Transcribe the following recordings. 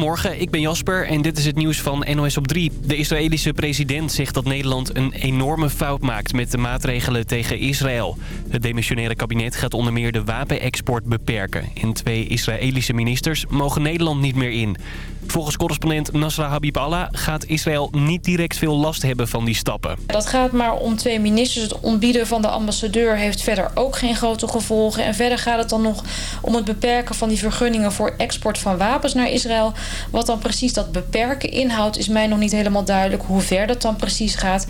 Morgen, ik ben Jasper en dit is het nieuws van NOS op 3. De Israëlische president zegt dat Nederland een enorme fout maakt met de maatregelen tegen Israël. Het demissionaire kabinet gaat onder meer de wapenexport beperken. En twee Israëlische ministers mogen Nederland niet meer in. Volgens correspondent Nasra Habib Allah gaat Israël niet direct veel last hebben van die stappen. Dat gaat maar om twee ministers. Het ontbieden van de ambassadeur heeft verder ook geen grote gevolgen. En verder gaat het dan nog om het beperken van die vergunningen voor export van wapens naar Israël. Wat dan precies dat beperken inhoudt is mij nog niet helemaal duidelijk hoe ver dat dan precies gaat.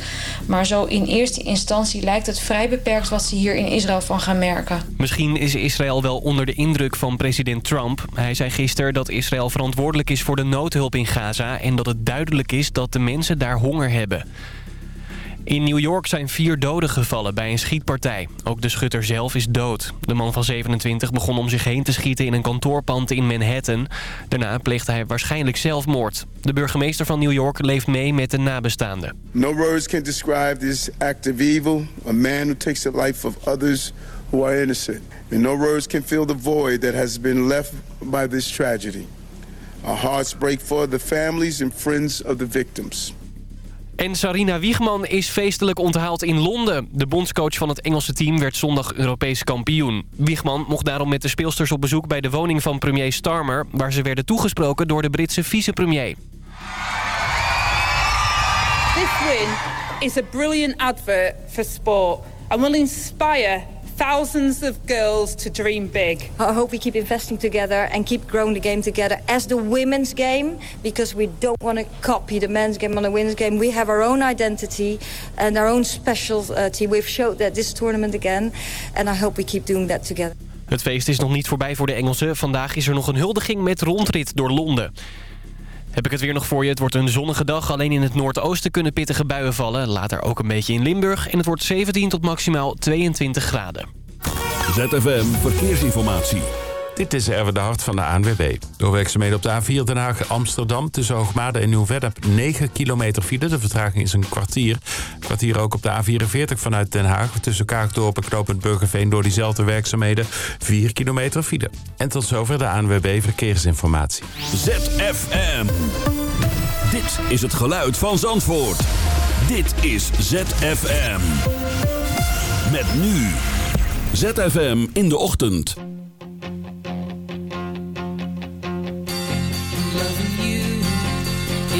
Maar zo in eerste instantie lijkt het vrij beperkt wat ze hier in Israël van gaan merken. Misschien is Israël wel onder de indruk van president Trump. Hij zei gisteren dat Israël verantwoordelijk is voor de noodhulp in Gaza... en dat het duidelijk is dat de mensen daar honger hebben. In New York zijn vier doden gevallen bij een schietpartij. Ook de schutter zelf is dood. De man van 27 begon om zich heen te schieten in een kantoorpand in Manhattan. Daarna pleegde hij waarschijnlijk zelfmoord. De burgemeester van New York leeft mee met de nabestaanden. No words can describe this act of evil. A man who takes the life of others who are innocent. And no words can fill the void that has been left by this tragedy. Our hearts break for the families and friends of the victims. En Sarina Wiegman is feestelijk onthaald in Londen. De bondscoach van het Engelse team werd zondag Europees kampioen. Wiegman mocht daarom met de speelsters op bezoek bij de woning van premier Starmer... waar ze werden toegesproken door de Britse vicepremier. This win is a brilliant advert for sport and will inspire thousands of girls to dream big. I hope we keep investing together and keep growing the game together as the women's game because we don't want to copy the men's game on the women's game. We have our own identity and our own specialty. We've showed that this tournament again and I hope we keep doing that together. Het feest is nog niet voorbij voor de Engelsen. Vandaag is er nog een huldiging met rondrit door Londen. Heb ik het weer nog voor je. Het wordt een zonnige dag. Alleen in het noordoosten kunnen pittige buien vallen. Later ook een beetje in Limburg. En het wordt 17 tot maximaal 22 graden. ZFM Verkeersinformatie. Dit is Erwin de Hart van de ANWB. Door werkzaamheden op de A4 Den Haag-Amsterdam... tussen Hoogmade en Nieuw-Vennep 9 kilometer file. De vertraging is een kwartier. Kwartier ook op de A44 vanuit Den Haag... tussen Kaagdorp en Knopend Burgerveen... door diezelfde werkzaamheden 4 kilometer file. En tot zover de ANWB Verkeersinformatie. ZFM. Dit is het geluid van Zandvoort. Dit is ZFM. Met nu... ZFM in de ochtend.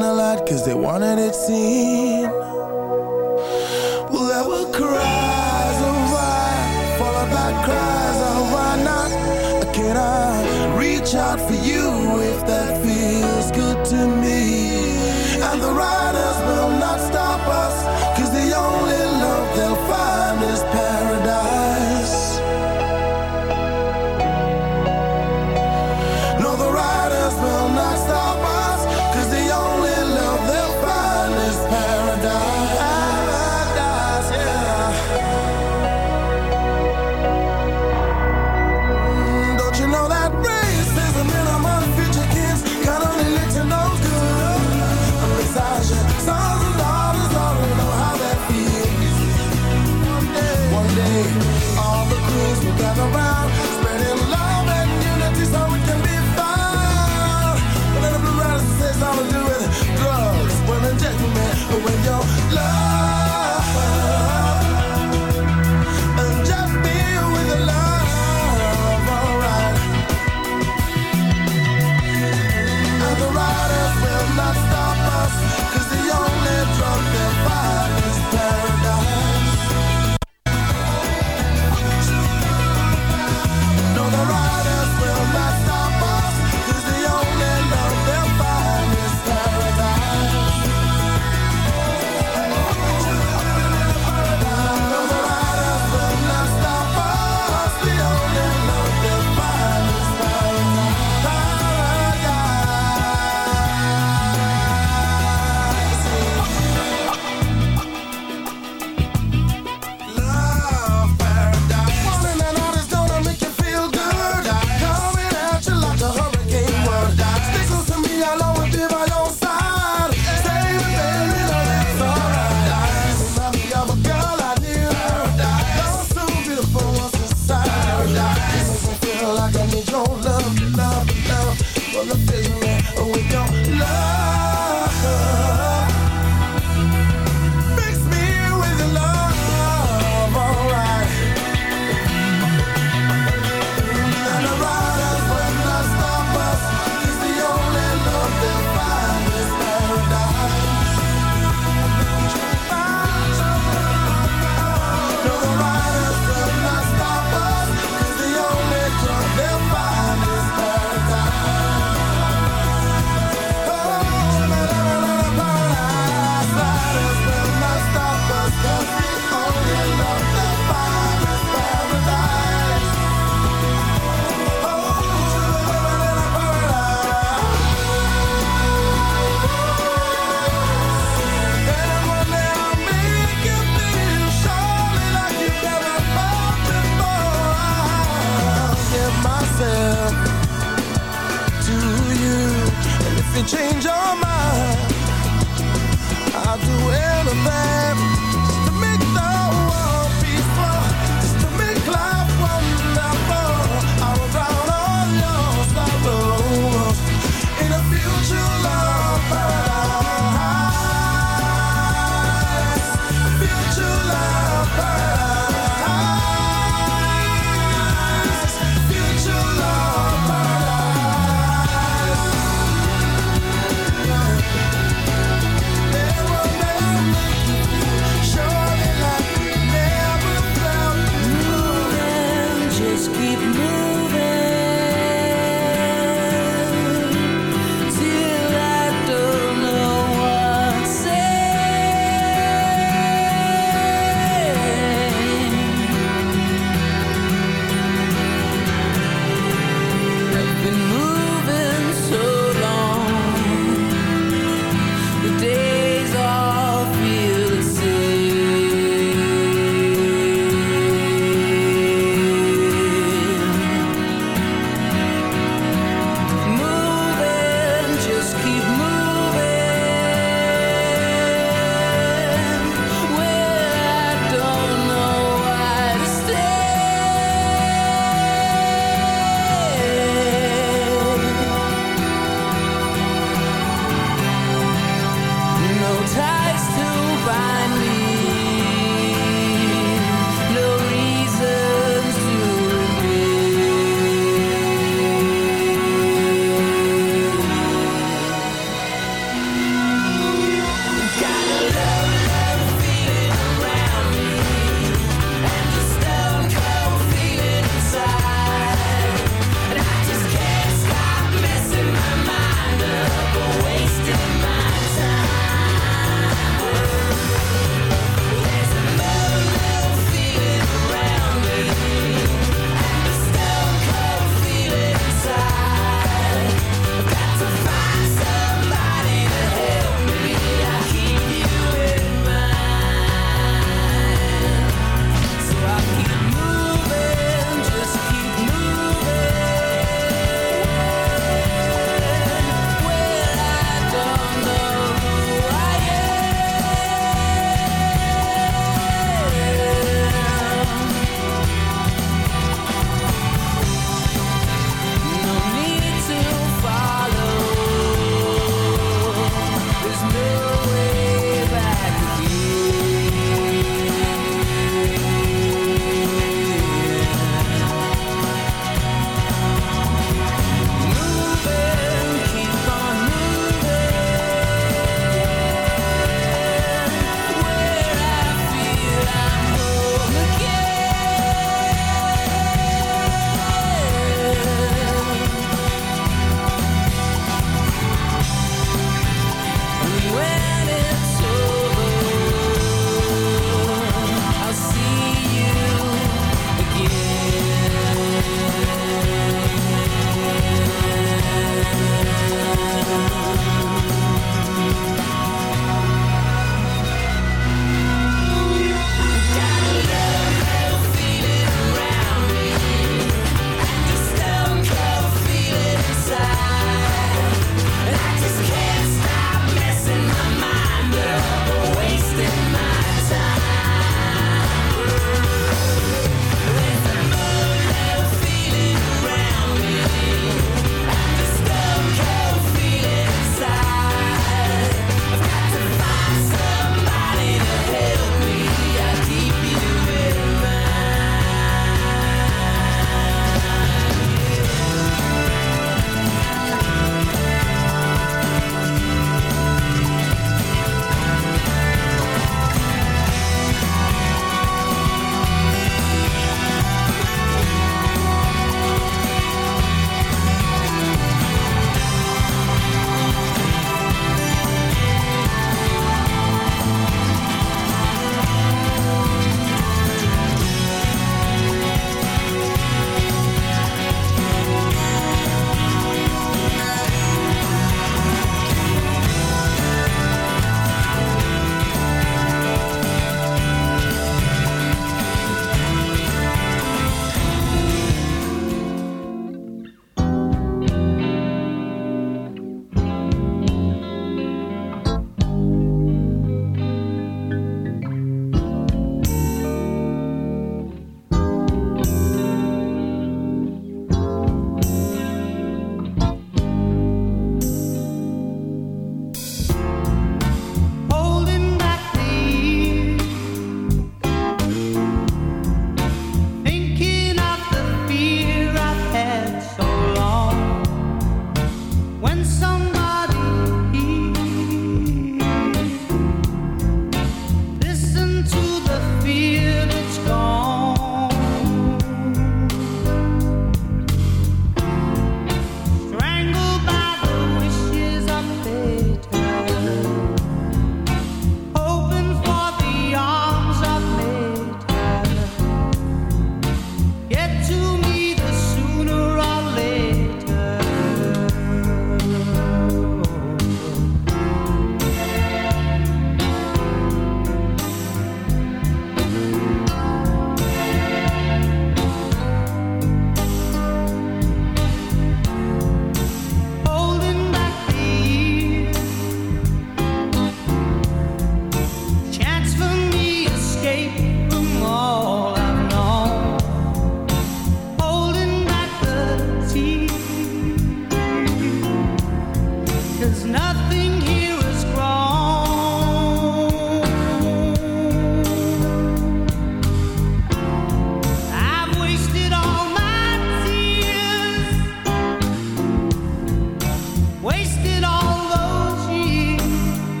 A light cause they wanted it seen.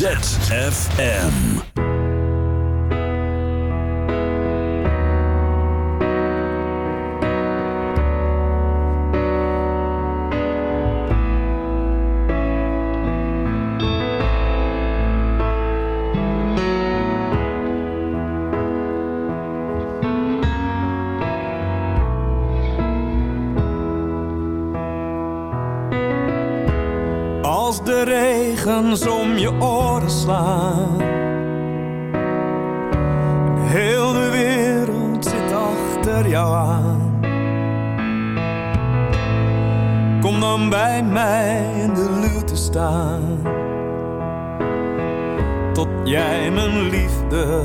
ZFM. Als de regens om je Heel de wereld zit achter jou aan. Kom dan bij mij in de luwte staan. Tot jij mijn liefde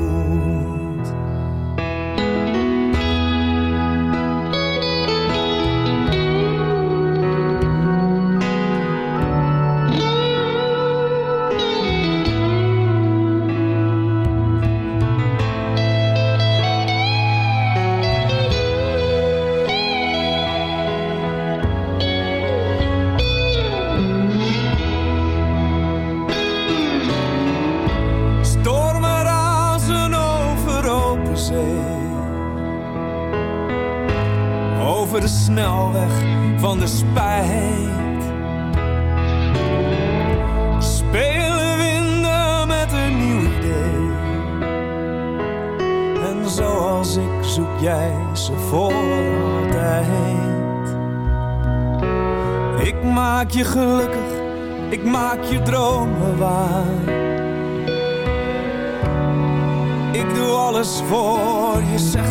Je dromen waar. Ik doe alles voor je, zegt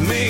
Me.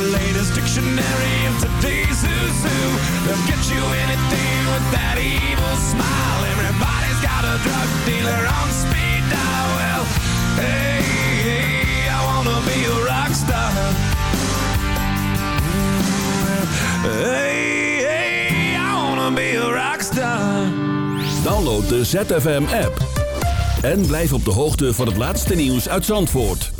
the latest dictionary of today's who's who. They'll get you anything with that evil smile. Everybody's got a drug dealer on speed dial. Well, hey, hey, I wanna be a rock star. Hey, hey, I wanna be a rock star. Download de ZFM app. En blijf op de hoogte van het laatste nieuws uit Zandvoort.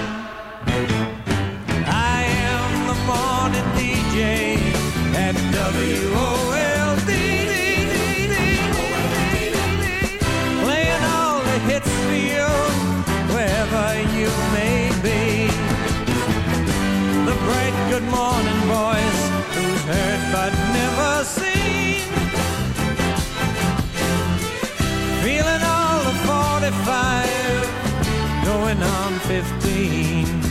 WOLD. Playing all the hits for you, wherever you may be. The bright good morning voice, who's heard but never seen. Feeling all the 45, going on 15.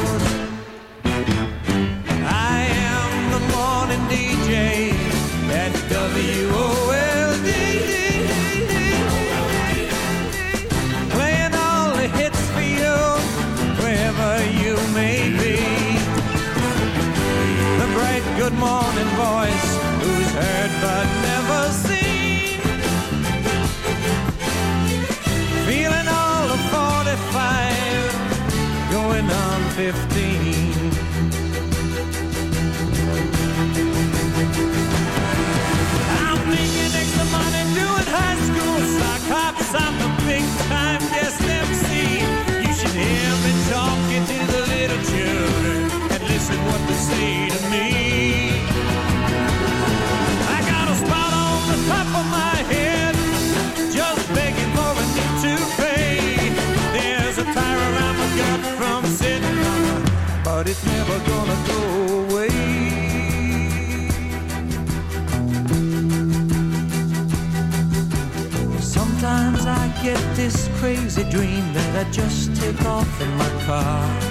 Morning DJ at WOLD. Playing all the hits for you, wherever you may be. The bright good morning voice, who's heard but never seen. Feeling all the 45, going on 15. Say to me. I got a spot on the top of my head, just begging for a new toupee. There's a fire around my gut from sitting but it's never gonna go away. Sometimes I get this crazy dream that I just take off in my car.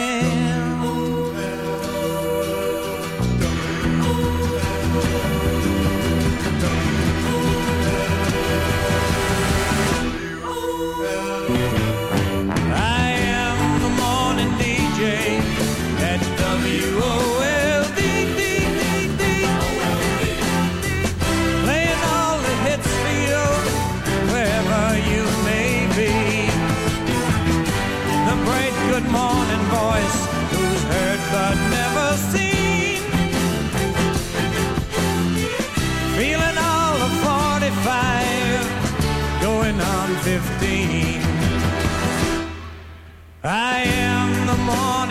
The morning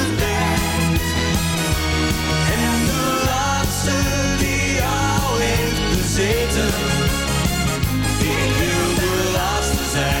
bezeten. Ik wil de laatste zijn